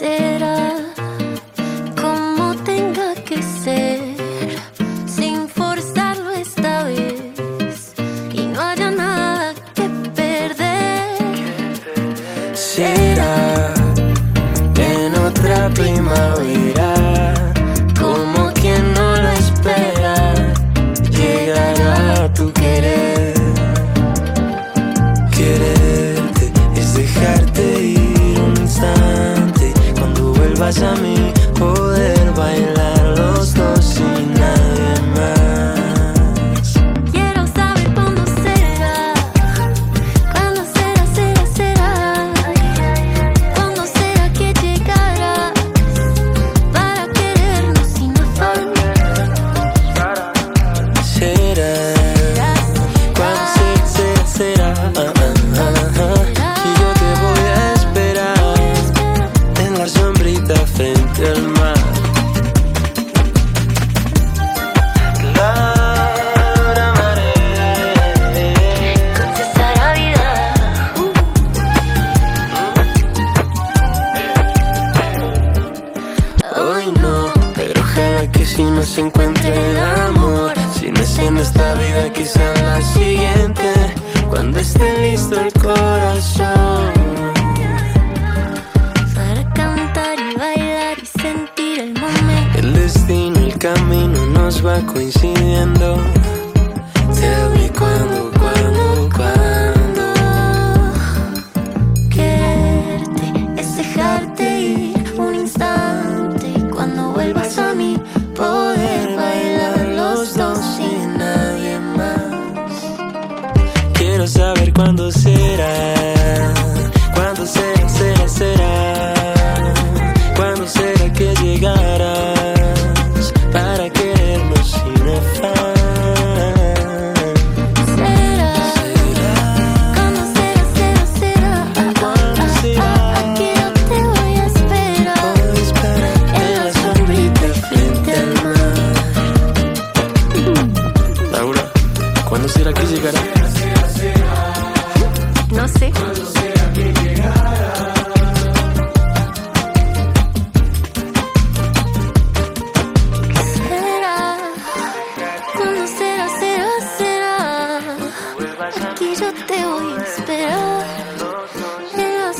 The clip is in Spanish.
será como tenga que ser, sin forzarlo esta vez y no haya nada que perder. Será en otra primavera. Que si no se encuentre el amor. Si no es en esta vida, quizá en la siguiente. Cuando esté listo el corazón. Para cantar y bailar y sentir el momento. El destino, el camino nos va coincidiendo. Tell frente al mar. Laura, ¿cuándo será que llegará? yo te voy a esperar. En los